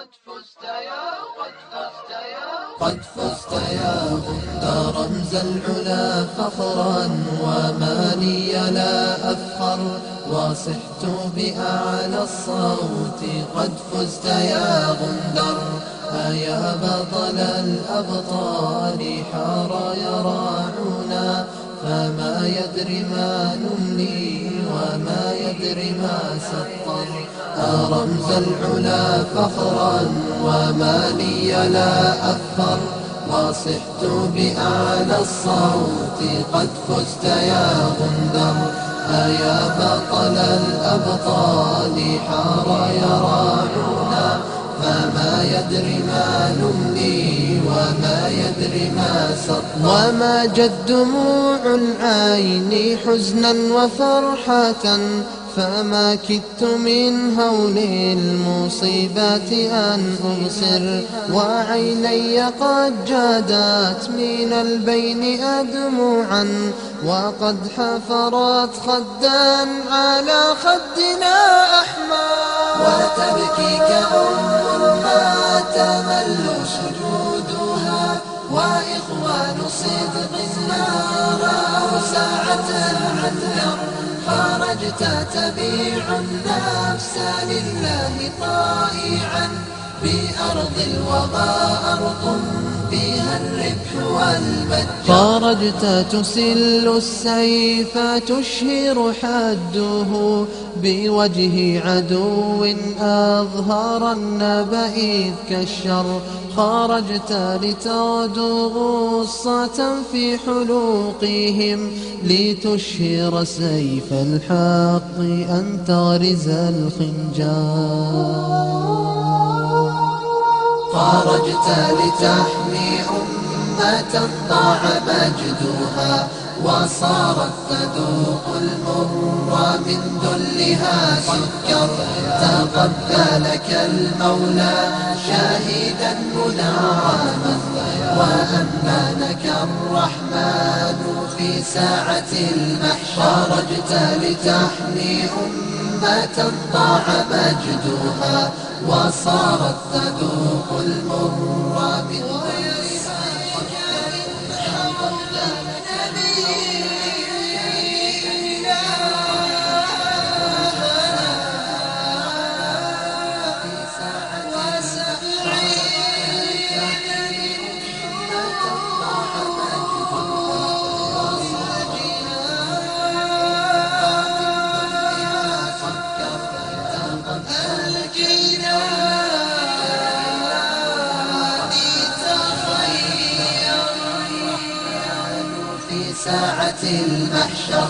قد فزت يا قد فزت يا قد فزت يا رمز العلا فخرا وما لي لا أفخر وصحت بأعلى الصوت قد فزت يا غندر أيا بطل الأبطال حار يراعنا فما يدري ما نملي وما يدري ما سطر أرمز العلا فخرا وما لي لا أفخر وصحت بأعلى الصوت قد فزت يا غندر. أيا بطل الأبطال حار يراعنا فما يدري ما نملي وما يدري ما سطر. وما جد دموع العين حزنا وفرحة. فما كدت من هول المصيبات أن أبصر وعيني قد جادت من البين أدموعا وقد حفرت خدا على خدنا أحمر. وتبكي كأم ما تمل سجودها وإخوان صدق النار أو ساعة عذر خرجت تبيع النفس لله طائعا بأرض الوغى أرض فيها الربح خرجت تسل السيف تشهر حده بوجه عدو أظهر النبئ كالشر خرجت لتغدو غصة في حلوقهم لتشهر سيف الحق أن تغرز الخنجر. خرجت لتحمي أمة ضاع مجدها وصارت تذوق المر من ذلها سكر تقبلك المولى شاهدا منعما وأمنك الرحمن في ساعة المحشر. خرجت لتحمي أمة ضاع مجدها وصارت تذوق المر من ساعة المحشر.